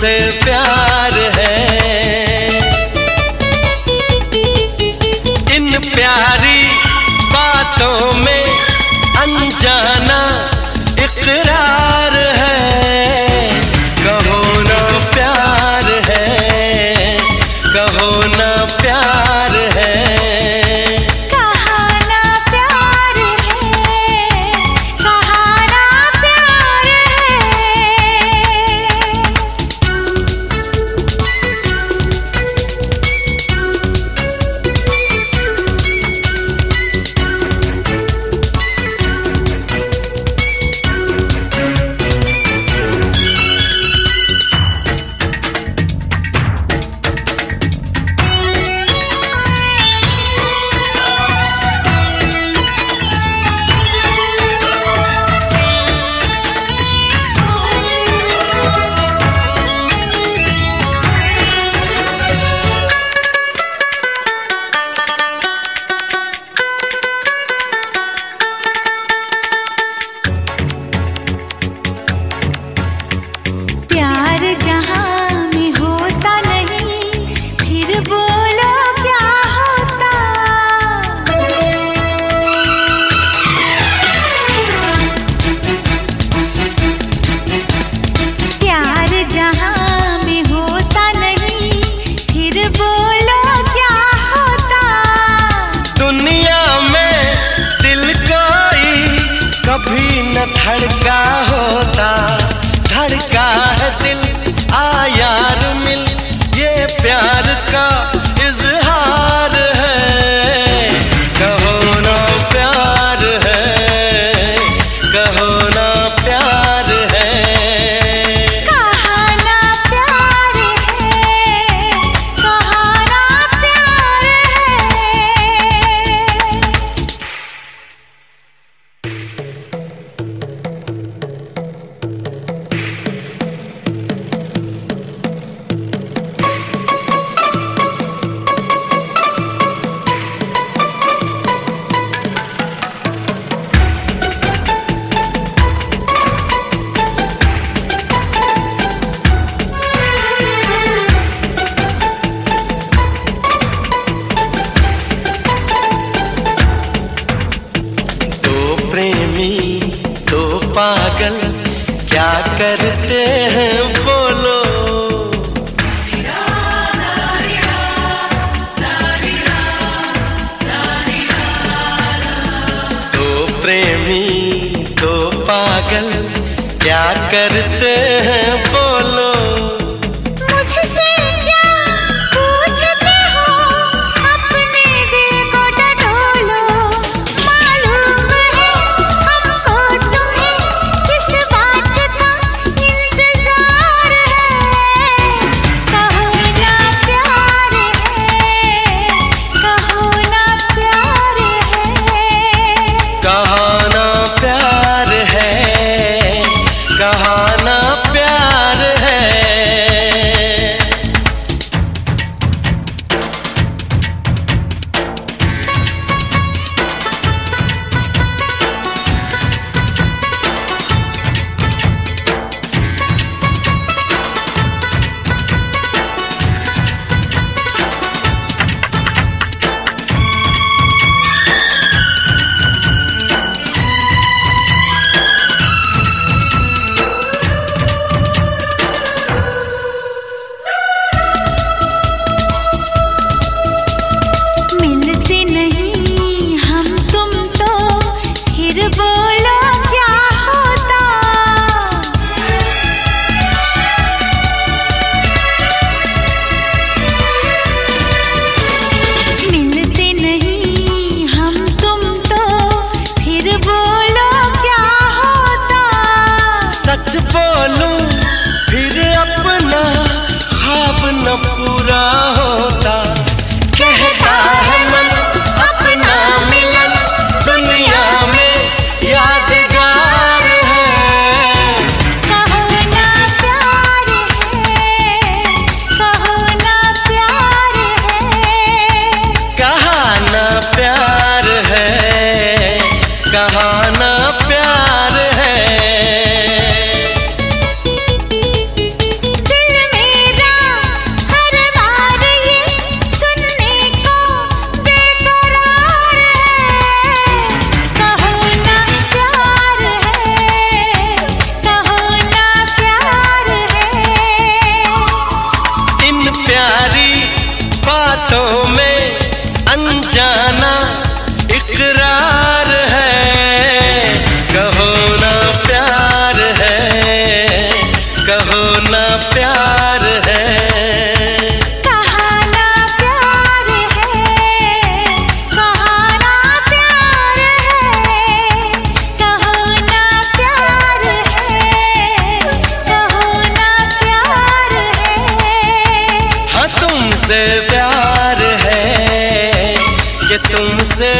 से प्यार है। i kind of पागल क्या करते हैं बोलो तो प्रेमी तो पागल क्या करते हैं तुमसे